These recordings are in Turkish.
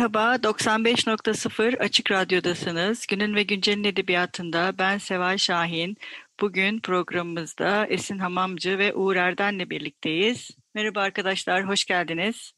Merhaba, 95.0 Açık Radyo'dasınız. Günün ve Güncel'in edebiyatında ben Seval Şahin. Bugün programımızda Esin Hamamcı ve Uğur Erden'le birlikteyiz. Merhaba arkadaşlar, hoş geldiniz.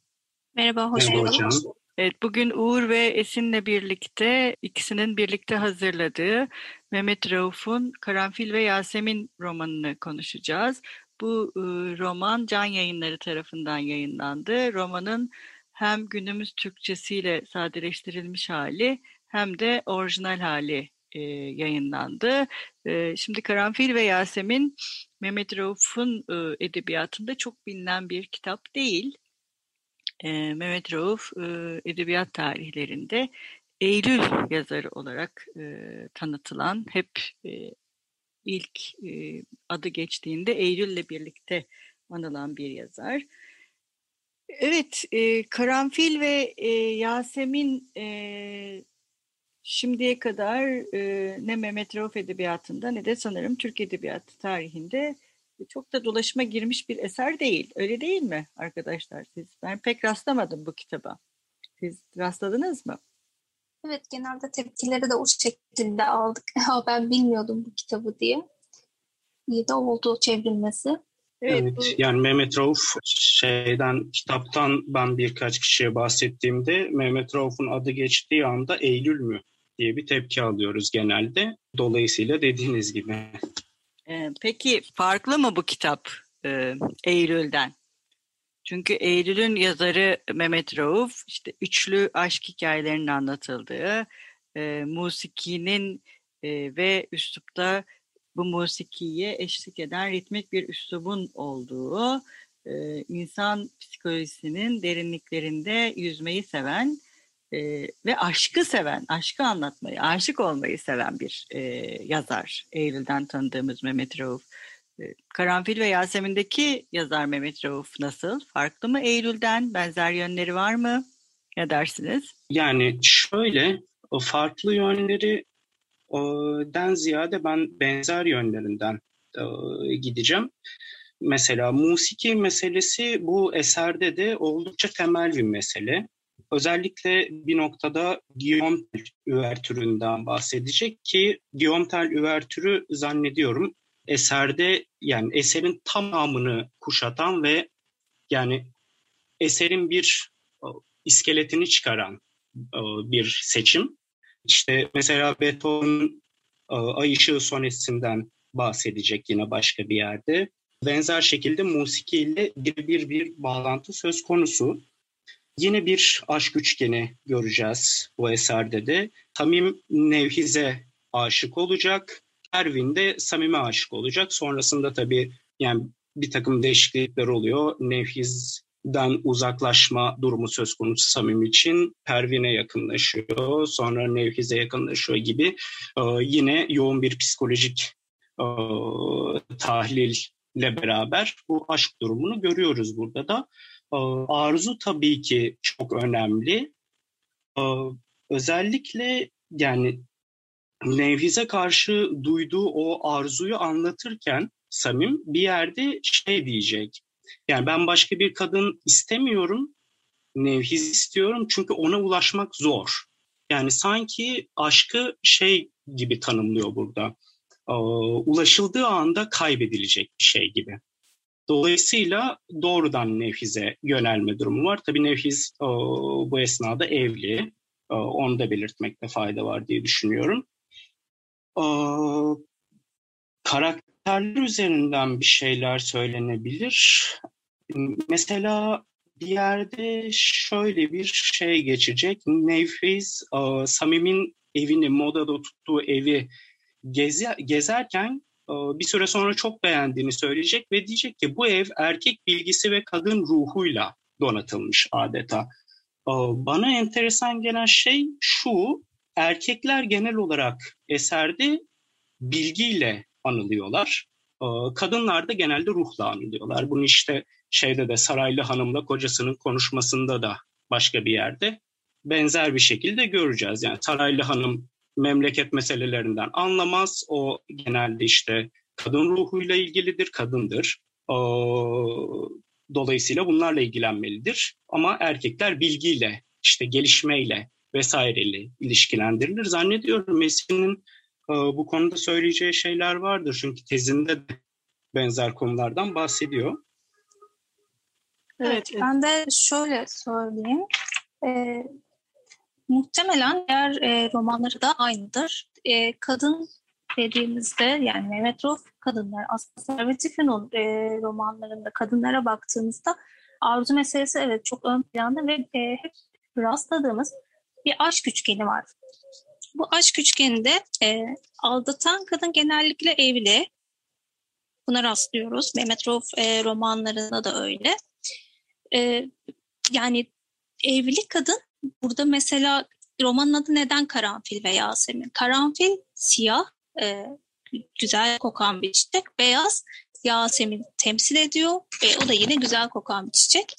Merhaba, hoş bulduk. Evet, bugün Uğur ve Esin'le birlikte ikisinin birlikte hazırladığı Mehmet Rauf'un Karanfil ve Yasemin romanını konuşacağız. Bu e, roman Can Yayınları tarafından yayınlandı. Romanın hem günümüz Türkçesiyle sadeleştirilmiş hali hem de orijinal hali e, yayınlandı. E, şimdi Karanfil ve Yasemin Mehmet Rauf'un e, edebiyatında çok bilinen bir kitap değil. E, Mehmet Rauf e, edebiyat tarihlerinde Eylül yazarı olarak e, tanıtılan, hep e, ilk e, adı geçtiğinde Eylül'le birlikte anılan bir yazar. Evet, e, Karanfil ve e, Yasemin e, şimdiye kadar e, ne Mehmet Rauf edebiyatında ne de sanırım Türk edebiyatı tarihinde çok da dolaşıma girmiş bir eser değil. Öyle değil mi arkadaşlar siz? Ben pek rastlamadım bu kitaba. Siz rastladınız mı? Evet, genelde tepkileri de o şekilde aldık. Ben bilmiyordum bu kitabı diye. İyi de oldu çevrilmesi. Evet, Evet, bu, yani Mehmet Rauf şeyden kitaptan ben birkaç kişiye bahsettiğimde Mehmet Rauf'un adı geçtiği anda Eylül mü diye bir tepki alıyoruz genelde. Dolayısıyla dediğiniz gibi. e, peki farklı mı bu kitap e, Eylül'den? Çünkü Eylül'ün yazarı Mehmet Rauf, işte üçlü aşk hikayelerinin anlatıldığı, e, musikinin e, ve üslupta bu musikiye eşlik eden ritmik bir üslubun olduğu, e, insan psikolojisinin derinliklerinde yüzmeyi seven e, ve aşkı seven, aşkı anlatmayı, aşık olmayı seven bir e, yazar. Eylül'den tanıdığımız Mehmet Rauf. E, Karanfil ve Yasemin'deki yazar Mehmet Rauf nasıl? Farklı mı Eylül'den? Benzer yönleri var mı? Ne dersiniz? Yani şöyle o farklı yönleri den ziyade ben benzer yönlerinden gideceğim. Mesela musiki meselesi bu eserde de oldukça temel bir mesele. Özellikle bir noktada Guillaume Tell üvertüründen bahsedecek ki Guillaume Tell üvertürü zannediyorum eserde yani eserin tamamını kuşatan ve yani eserin bir iskeletini çıkaran bir seçim. İşte mesela Beethoven'ın e, Ay Işığı sonesinden bahsedecek yine başka bir yerde. Benzer şekilde musikiyle bir bir bir bağlantı söz konusu. Yine bir aşk üçgeni göreceğiz bu eserde de. Tamim Nevhiz'e aşık olacak. Ervin de Samim'e aşık olacak. Sonrasında tabii yani bir takım değişiklikler oluyor. Nevhiz'den uzaklaşma durumu söz konusu Samim için. Pervin'e yakınlaşıyor. Sonra Nevhiz'e yakınlaşıyor gibi. Ee, yine yoğun bir psikolojik e, tahlille beraber bu aşk durumunu görüyoruz burada da. Ee, arzu tabii ki çok önemli. Ee, özellikle yani Nevhiz'e karşı duyduğu o arzuyu anlatırken Samim bir yerde şey diyecek. Yani ben başka bir kadın istemiyorum, Nevhiz istiyorum çünkü ona ulaşmak zor. Yani sanki aşkı şey gibi tanımlıyor burada. Ulaşıldığı anda kaybedilecek bir şey gibi. Dolayısıyla doğrudan Nevhiz'e yönelme durumu var. Tabii Nevhiz bu esnada evli. Onu da belirtmekte fayda var diye düşünüyorum. E, karakterler üzerinden bir şeyler söylenebilir. Mesela bir yerde şöyle bir şey geçecek. Nevhiz, e, Samim'in evini, modada tuttuğu evi gezi, gezerken bir süre sonra çok beğendiğini söyleyecek ve diyecek ki bu ev erkek bilgisi ve kadın ruhuyla donatılmış adeta. Bana enteresan gelen şey şu, erkekler genel olarak eserde bilgiyle anılıyorlar. Kadınlar da genelde ruhla anılıyorlar. Bunu işte şeyde de Saraylı Hanım'la kocasının konuşmasında da başka bir yerde benzer bir şekilde göreceğiz. Yani Saraylı Hanım memleket meselelerinden anlamaz. O genelde işte kadın ruhuyla ilgilidir, kadındır. Dolayısıyla bunlarla ilgilenmelidir. Ama erkekler bilgiyle, işte gelişmeyle vesaireyle ilişkilendirilir. Zannediyorum Mesih'in bu konuda söyleyeceği şeyler vardır. Çünkü tezinde de benzer konulardan bahsediyor. Evet, evet. ben de şöyle söyleyeyim. Ee, muhtemelen diğer e, romanları da aynıdır. E, kadın dediğimizde yani Mehmet Rauf kadınlar aslında Servet-i e, romanlarında kadınlara baktığımızda arzu meselesi evet çok ön planda ve e, hep rastladığımız bir aşk üçgeni var. Bu aşk üçgeninde e, aldatan kadın genellikle evli. Buna rastlıyoruz. Mehmet Rauf e, romanlarında da öyle. E, yani evli kadın burada mesela romanın adı neden Karanfil ve Yasemin? Karanfil siyah, e, güzel kokan bir çiçek. Beyaz Yasemin temsil ediyor. E, o da yine güzel kokan bir çiçek.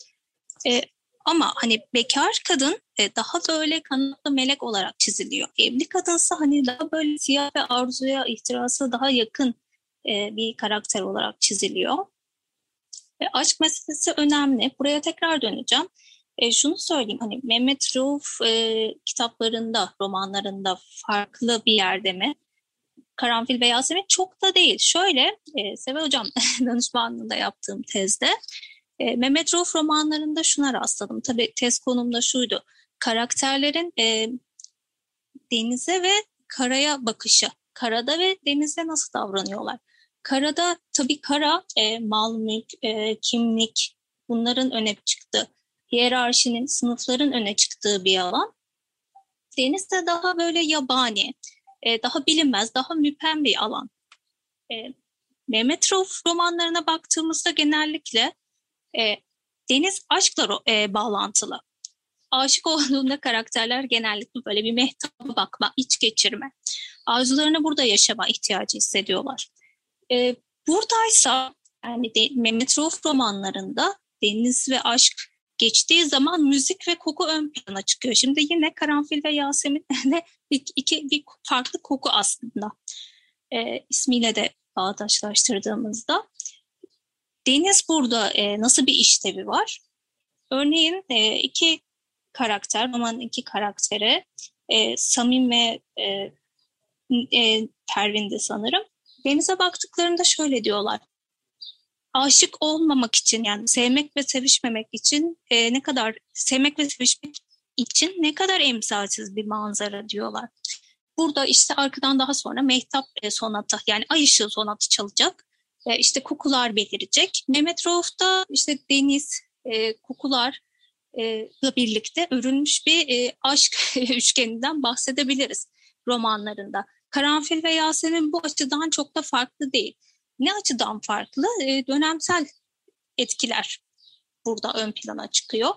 E, ama hani bekar kadın e, daha böyle kanatlı melek olarak çiziliyor. Evli kadınsa hani daha böyle siyah ve arzuya, ihtirasa daha yakın e, bir karakter olarak çiziliyor. E, aşk meselesi önemli. Buraya tekrar döneceğim. E, şunu söyleyeyim hani Mehmet Rauf e, kitaplarında, romanlarında farklı bir yerde mi? Karanfil ve Yasemin çok da değil. Şöyle, e, Seve Hocam danışmanlığında yaptığım tezde e, Mehmet Rauf romanlarında şuna rastladım. Tabii tez konumda şuydu. Karakterlerin e, denize ve karaya bakışı. Karada ve denizde nasıl davranıyorlar? Karada tabii kara e, mal, mülk, e, kimlik bunların öne çıktı. Hiyerarşinin, sınıfların öne çıktığı bir alan. Deniz de daha böyle yabani, e, daha bilinmez, daha müpem bir alan. E, Mehmet Rauf romanlarına baktığımızda genellikle e, deniz aşkla e, bağlantılı. Aşık olduğunda karakterler genellikle böyle bir mehtaba bakma, iç geçirme. Arzularını burada yaşama ihtiyacı hissediyorlar. E, buradaysa yani de, Mehmet Rauf romanlarında deniz ve aşk geçtiği zaman müzik ve koku ön plana çıkıyor. Şimdi yine Karanfil ve Yasemin'le iki, iki bir farklı koku aslında. E, ismiyle de bağdaşlaştırdığımızda. Deniz burada e, nasıl bir işlevi var? Örneğin e, iki karakter, romanın iki karakteri e, Samim ve e, e, Pervin'de sanırım. Denize baktıklarında şöyle diyorlar. Aşık olmamak için yani sevmek ve sevişmemek için e, ne kadar sevmek ve sevişmek için ne kadar emsalsiz bir manzara diyorlar. Burada işte arkadan daha sonra Mehtap e, sonatı yani Ay ışığı sonatı çalacak e, işte kokular belirecek. Mehmet Rauf'ta işte deniz, e, kokular e, birlikte örülmüş bir e, aşk üçgeninden bahsedebiliriz romanlarında. Karanfil ve Yasemin bu açıdan çok da farklı değil. Ne açıdan farklı? E, dönemsel etkiler burada ön plana çıkıyor.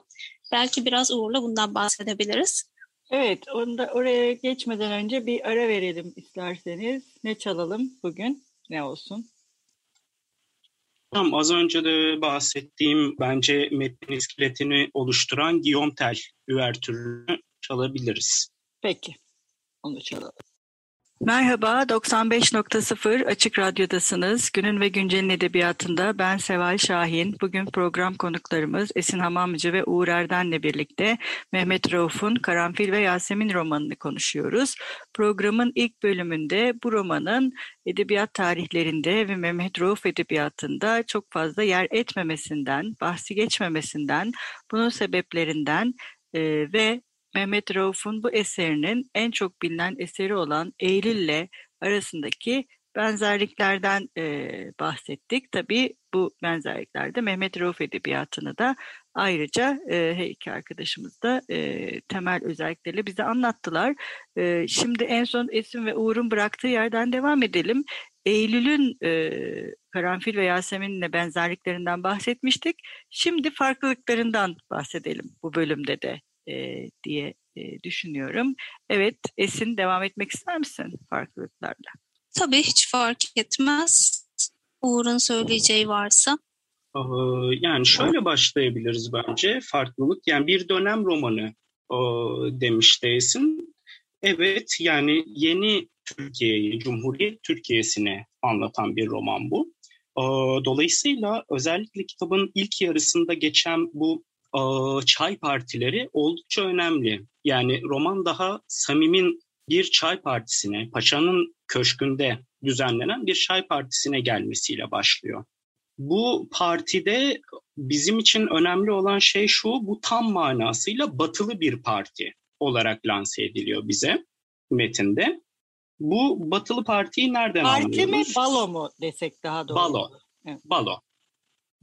Belki biraz Uğur'la bundan bahsedebiliriz. Evet, onda oraya geçmeden önce bir ara verelim isterseniz. Ne çalalım bugün? Ne olsun? Tamam, az önce de bahsettiğim bence metnin iskeletini oluşturan Guillaume Tell üvertürünü çalabiliriz. Peki, onu çalalım. Merhaba, 95.0 Açık Radyo'dasınız. Günün ve Güncel'in edebiyatında ben Seval Şahin. Bugün program konuklarımız Esin Hamamcı ve Uğur Erden'le birlikte Mehmet Rauf'un Karanfil ve Yasemin romanını konuşuyoruz. Programın ilk bölümünde bu romanın edebiyat tarihlerinde ve Mehmet Rauf edebiyatında çok fazla yer etmemesinden, bahsi geçmemesinden, bunun sebeplerinden e, ve Mehmet Rauf'un bu eserinin en çok bilinen eseri olan Eylül'le arasındaki benzerliklerden e, bahsettik. Tabii bu benzerliklerde Mehmet Rauf edebiyatını da ayrıca e, her iki arkadaşımız da e, temel özellikleriyle bize anlattılar. E, şimdi en son Esin ve Uğur'un bıraktığı yerden devam edelim. Eylül'ün e, Karanfil ve Yasemin'le benzerliklerinden bahsetmiştik. Şimdi farklılıklarından bahsedelim bu bölümde de e, diye e, düşünüyorum. Evet, Esin devam etmek ister misin farklılıklarla? Tabii hiç fark etmez. Uğur'un söyleyeceği varsa. Yani şöyle başlayabiliriz bence farklılık. Yani bir dönem romanı demiş Esin. Evet yani yeni Türkiye'yi, Cumhuriyet Türkiye'sini anlatan bir roman bu. Dolayısıyla özellikle kitabın ilk yarısında geçen bu çay partileri oldukça önemli. Yani roman daha Samim'in bir çay partisine, Paşa'nın köşkünde düzenlenen bir çay partisine gelmesiyle başlıyor. Bu partide bizim için önemli olan şey şu, bu tam manasıyla batılı bir parti olarak lanse ediliyor bize metinde. Bu batılı partiyi nereden Parti anlıyoruz? Parti mi balo mu desek daha doğru? Balo. Evet. Balo.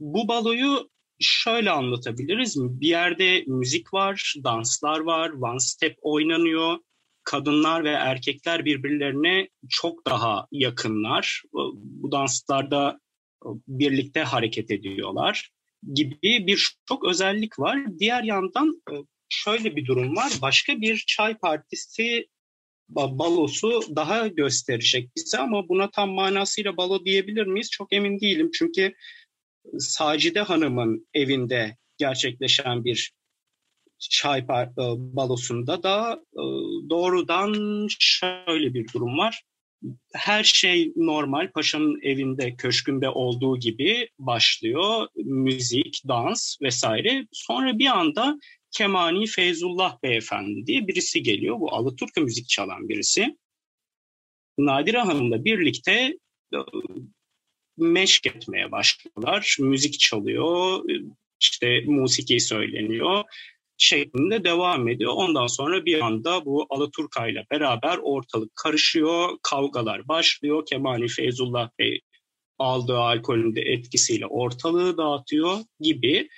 Bu baloyu şöyle anlatabiliriz. Bir yerde müzik var, danslar var, one step oynanıyor. Kadınlar ve erkekler birbirlerine çok daha yakınlar. Bu danslarda birlikte hareket ediyorlar gibi bir çok özellik var. Diğer yandan şöyle bir durum var. Başka bir çay partisi balosu daha gösterecek bize ama buna tam manasıyla balo diyebilir miyiz? Çok emin değilim. Çünkü Sacide Hanım'ın evinde gerçekleşen bir çay e, balosunda da e, doğrudan şöyle bir durum var. Her şey normal paşanın evinde, köşkünde olduğu gibi başlıyor. Müzik, dans vesaire. Sonra bir anda Kemani Feyzullah Beyefendi diye birisi geliyor. Bu Alaturka müzik çalan birisi. Nadire Hanım'la birlikte e, meşk etmeye başlıyorlar. Müzik çalıyor, işte musiki söyleniyor şeklinde devam ediyor. Ondan sonra bir anda bu Alaturka ile beraber ortalık karışıyor, kavgalar başlıyor. Kemali Feyzullah Bey aldığı alkolün de etkisiyle ortalığı dağıtıyor gibi.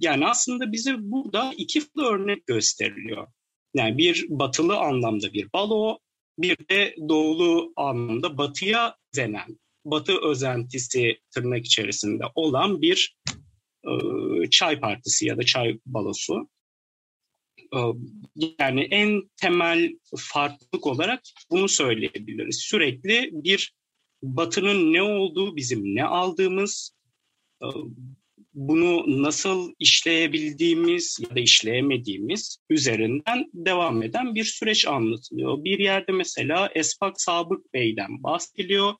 Yani aslında bize burada iki farklı örnek gösteriliyor. Yani bir batılı anlamda bir balo, bir de doğulu anlamda batıya zenen batı özentisi tırnak içerisinde olan bir e, çay partisi ya da çay balosu. E, yani en temel farklılık olarak bunu söyleyebiliriz. Sürekli bir batının ne olduğu, bizim ne aldığımız, e, bunu nasıl işleyebildiğimiz ya da işleyemediğimiz üzerinden devam eden bir süreç anlatılıyor. Bir yerde mesela Espak Sabık Bey'den bahsediliyor.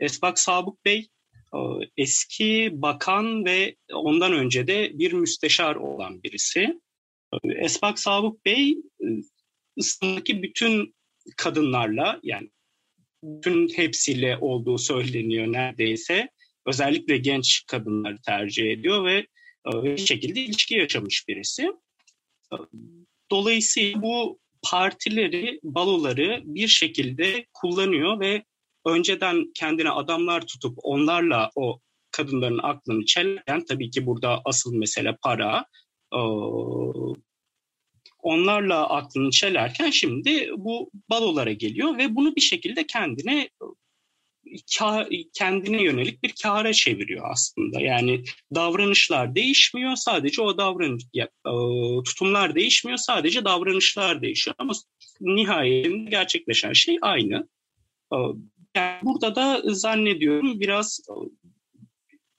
Esbak Sabık Bey e, eski bakan ve ondan önce de bir müsteşar olan birisi. E, Esbak Sabık Bey e, İstanbul'daki bütün kadınlarla yani bütün hepsiyle olduğu söyleniyor neredeyse. Özellikle genç kadınları tercih ediyor ve bir şekilde ilişki yaşamış birisi. Dolayısıyla bu partileri, baloları bir şekilde kullanıyor ve önceden kendine adamlar tutup onlarla o kadınların aklını çelerken tabii ki burada asıl mesele para. onlarla aklını çelerken şimdi bu balolara geliyor ve bunu bir şekilde kendine kendine yönelik bir kâra çeviriyor aslında. Yani davranışlar değişmiyor, sadece o davranış tutumlar değişmiyor, sadece davranışlar değişiyor ama nihayetinde gerçekleşen şey aynı. Yani burada da zannediyorum biraz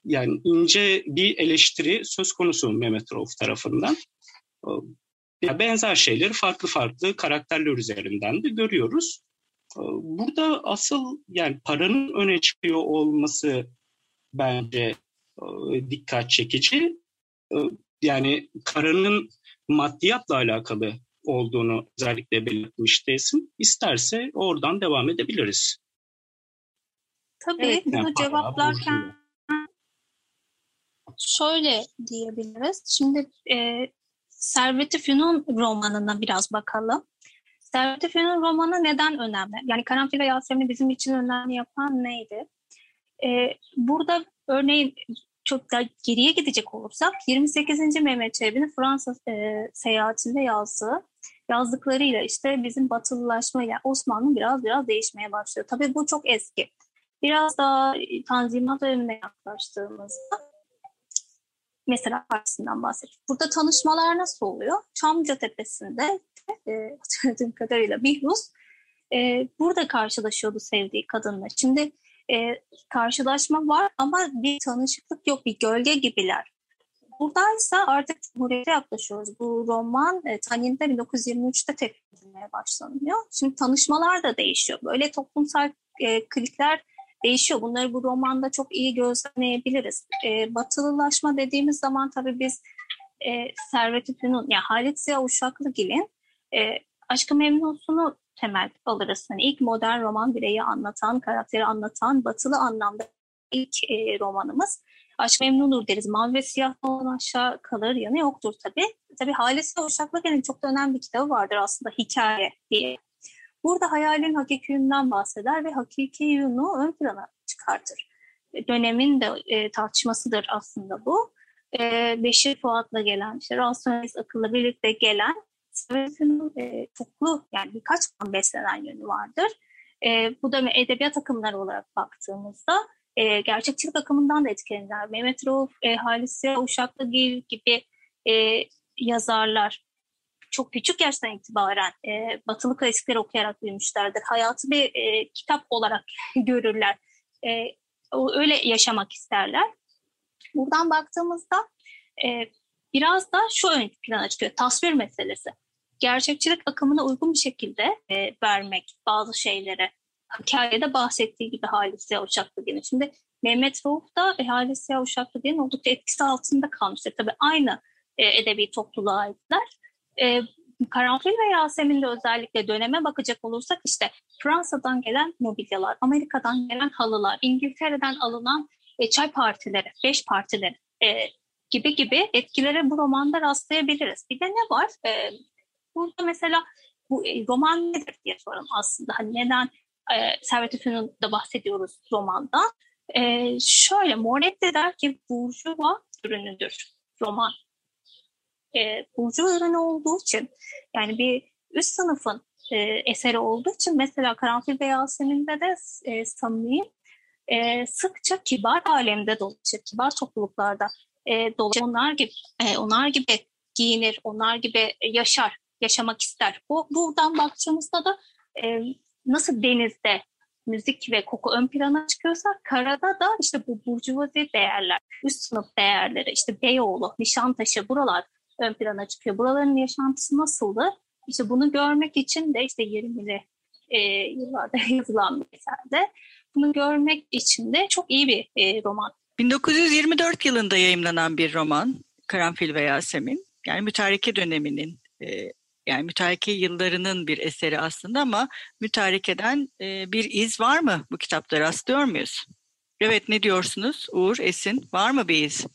yani ince bir eleştiri söz konusu Mehmet Rauf tarafından. Ya benzer şeyleri farklı farklı karakterler üzerinden de görüyoruz. Burada asıl yani paranın öne çıkıyor olması bence dikkat çekici. Yani paranın maddiyatla alakalı olduğunu özellikle belirtmişti isim. İsterse oradan devam edebiliriz. Tabii evet, bunu yani cevaplarken şöyle diyebiliriz. Şimdi e, Servet-i Fünun romanına biraz bakalım. Servet-i Fünun romanı neden önemli? Yani Karanfil ve Yasemin'i bizim için önemli yapan neydi? E, burada örneğin çok da geriye gidecek olursak 28. Mehmet Çelebi'nin Fransa e, seyahatinde yazdığı yazdıklarıyla işte bizim batılılaşmayla Osmanlı biraz biraz değişmeye başlıyor. Tabii bu çok eski. Biraz daha Tanzimat dönemine yaklaştığımızda mesela partisinden bahsettik. Burada tanışmalar nasıl oluyor? Çamlıca Tepesi'nde e, hatırladığım kadarıyla Bihruz e, burada karşılaşıyordu sevdiği kadınla. Şimdi e, karşılaşma var ama bir tanışıklık yok, bir gölge gibiler. Buradaysa artık Cumhuriyet'e yaklaşıyoruz. Bu roman e, Tanin'de 1923'te tekrar edilmeye başlanıyor. Şimdi tanışmalar da değişiyor. Böyle toplumsal e, klikler değişiyor. Bunları bu romanda çok iyi gözlemleyebiliriz. E, batılılaşma dediğimiz zaman tabii biz e, Servet-i Fünun, yani Halit Ziya Uşaklıgil'in e, Aşkı Memnun'sunu temel alırız. Hani ilk modern roman bireyi anlatan, karakteri anlatan, batılı anlamda ilk e, romanımız. Aşk Memnun'dur deriz. Mavi ve siyah olan aşağı kalır yanı yoktur tabii. Tabii Halis ve Uşaklıgil'in çok da önemli bir kitabı vardır aslında hikaye diye Burada hayalin hakiki bahseder ve hakiki yönü ön plana çıkartır. E, dönemin de e, tartışmasıdır aslında bu. E, Beşir Fuat'la gelen, işte rasyonelist akılla birlikte gelen Servet'in e, çoklu yani birkaç kan beslenen yönü vardır. E, bu da edebiyat akımları olarak baktığımızda e, gerçekçilik akımından da etkilenirler. Mehmet Rauf, e, Halis Uşaklıgil gibi e, yazarlar çok küçük yaştan itibaren e, batılı klasikleri okuyarak büyümüşlerdir. Hayatı bir e, kitap olarak görürler. E, öyle yaşamak isterler. Buradan baktığımızda e, biraz da şu ön plana çıkıyor. Tasvir meselesi. Gerçekçilik akımına uygun bir şekilde e, vermek bazı şeylere. Hikayede bahsettiği gibi Halis Ziya Uşaklıgil'in. Şimdi Mehmet Rauf da e, Halis Ziya Uşaklıgil'in oldukça etkisi altında kalmıştır. Tabii aynı e, edebi topluluğa aitler. E, Karanfil ve Yasemin'de özellikle döneme bakacak olursak işte Fransa'dan gelen mobilyalar, Amerika'dan gelen halılar, İngiltere'den alınan e, çay partileri, beş partileri e, gibi gibi etkilere bu romanda rastlayabiliriz. Bir de ne var? E, burada mesela bu e, roman nedir diye soralım aslında. Hani neden e, Servet Üfün'ün bahsediyoruz romanda? E, şöyle Moretti der ki burjuva ürünüdür roman e, burcu ürünü olduğu için yani bir üst sınıfın e, eseri olduğu için mesela Karanfil ve Yasemin'de de e, samimi e, sıkça kibar alemde dolaşır, kibar topluluklarda e, dolaşır. Onlar gibi, e, onlar gibi giyinir, onlar gibi yaşar, yaşamak ister. Bu buradan baktığımızda da e, nasıl denizde müzik ve koku ön plana çıkıyorsa karada da işte bu burjuvazi değerler, üst sınıf değerleri, işte Beyoğlu, Nişantaşı buralar ön plana çıkıyor. Buraların yaşantısı nasıldı? İşte bunu görmek için de işte 20'li e, yıllarda yazılan bir eserde bunu görmek için de çok iyi bir e, roman. 1924 yılında yayımlanan bir roman Karanfil ve Yasemin. Yani mütareke döneminin e, yani mütareke yıllarının bir eseri aslında ama mütarekeden e, bir iz var mı bu kitapta rastlıyor muyuz? Evet ne diyorsunuz Uğur, Esin? Var mı bir iz?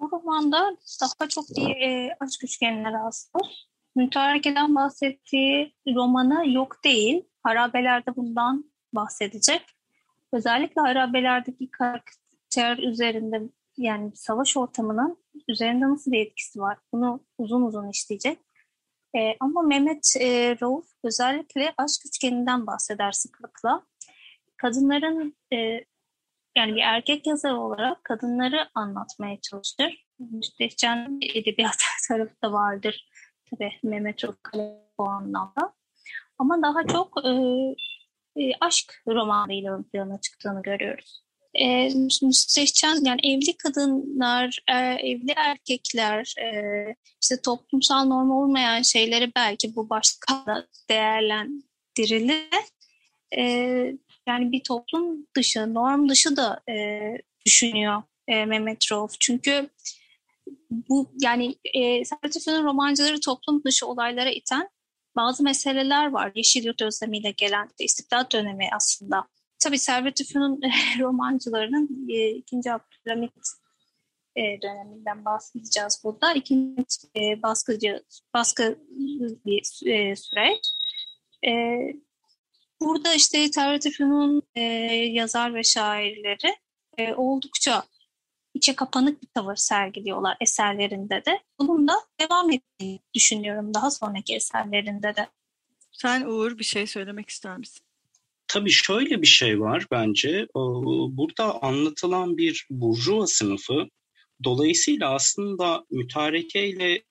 Bu romanda daha çok bir e, aşk üçgenine rastlar. Mütareke'den bahsettiği romanı yok değil. Harabelerde bundan bahsedecek. Özellikle harabelerdeki karakter üzerinde yani savaş ortamının üzerinde nasıl bir etkisi var? Bunu uzun uzun işleyecek. E, ama Mehmet e, Rauf özellikle aşk üçgeninden bahseder sıklıkla. Kadınların e, yani bir erkek yazar olarak kadınları anlatmaya çalışır. Müstehcen edebiyat tarafı da vardır. Tabii Mehmet Rıkkale bu anlamda. Ama daha çok e, e, aşk romanıyla ön plana çıktığını görüyoruz. E, müstehcen yani evli kadınlar, e, evli erkekler, e, işte toplumsal norm olmayan şeyleri belki bu başka değerlendirilir. E, yani bir toplum dışı, norm dışı da e, düşünüyor e, Mehmet Rauf. Çünkü bu yani e, Servet romancıları toplum dışı olaylara iten bazı meseleler var. Yeşil Yurt özlemiyle gelen istiklal dönemi aslında. Tabii Servet Üfün'ün romancılarının e, ikinci Abdülhamit e, döneminden bahsedeceğiz burada. İkinci e, baskıcı, baskı bir e, süreç. E, Burada işte Efun'un e, yazar ve şairleri e, oldukça içe kapanık bir tavır sergiliyorlar eserlerinde de. Bunun da devam ettiğini düşünüyorum daha sonraki eserlerinde de. Sen Uğur bir şey söylemek ister misin? tabii şöyle bir şey var bence. Burada anlatılan bir burjuva sınıfı dolayısıyla aslında mütarekeyle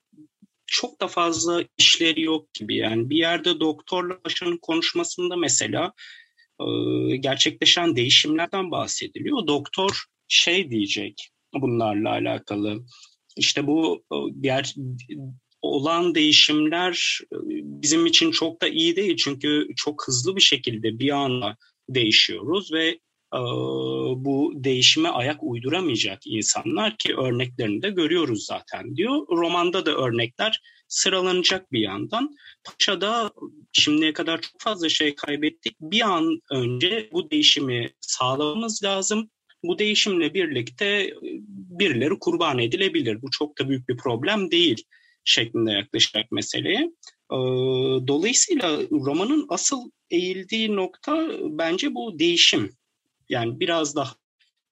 çok da fazla işleri yok gibi. Yani bir yerde doktorla paşanın konuşmasında mesela gerçekleşen değişimlerden bahsediliyor. Doktor şey diyecek bunlarla alakalı. İşte bu ger olan değişimler bizim için çok da iyi değil çünkü çok hızlı bir şekilde bir anda değişiyoruz ve bu değişime ayak uyduramayacak insanlar ki örneklerini de görüyoruz zaten diyor. Romanda da örnekler sıralanacak bir yandan. Paşa'da şimdiye kadar çok fazla şey kaybettik. Bir an önce bu değişimi sağlamamız lazım. Bu değişimle birlikte birileri kurban edilebilir. Bu çok da büyük bir problem değil şeklinde yaklaşarak meseleye. Dolayısıyla romanın asıl eğildiği nokta bence bu değişim. Yani biraz daha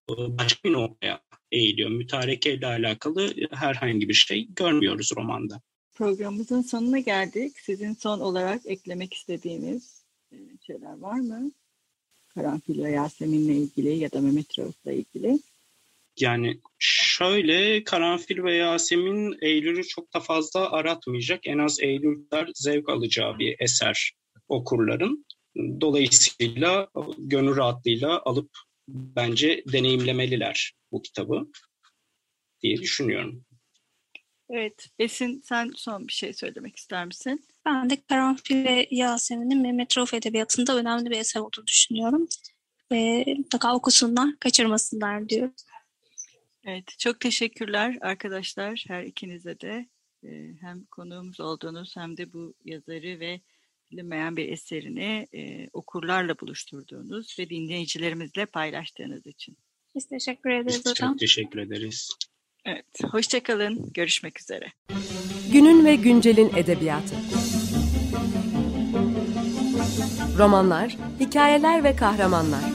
başka bir noktaya eğiliyor. Mütareke ile alakalı herhangi bir şey görmüyoruz romanda. Programımızın sonuna geldik. Sizin son olarak eklemek istediğiniz şeyler var mı? Karanfil ve Yasemin'le ilgili ya da Mehmet Rauf'la ilgili. Yani şöyle Karanfil ve Yasemin Eylül'ü çok da fazla aratmayacak. En az Eylül'ler zevk alacağı bir eser okurların. Dolayısıyla gönül rahatlığıyla alıp bence deneyimlemeliler bu kitabı diye düşünüyorum. Evet, Esin sen son bir şey söylemek ister misin? Ben de Karanfil ve Yasemin'in Mehmet Rauf Edebiyatı'nda önemli bir eser olduğunu düşünüyorum. Ve mutlaka okusunlar, kaçırmasınlar diyorum. Evet, çok teşekkürler arkadaşlar her ikinize de. Hem konuğumuz olduğunuz hem de bu yazarı ve bilinmeyen bir eserini e, okurlarla buluşturduğunuz ve dinleyicilerimizle paylaştığınız için. Biz teşekkür ederiz Biz hocam. Çok teşekkür ederiz. Evet, hoşçakalın. Görüşmek üzere. Günün ve güncelin edebiyatı. Romanlar, hikayeler ve kahramanlar.